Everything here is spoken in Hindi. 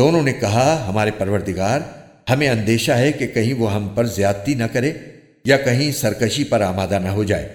दोनों ने कहा, हमारे परवरदिगार, हमें अंदेशा है कि कहीं वो हम पर ज्यादती न करे या कहीं सरकशी पर आमादा न हो जाए।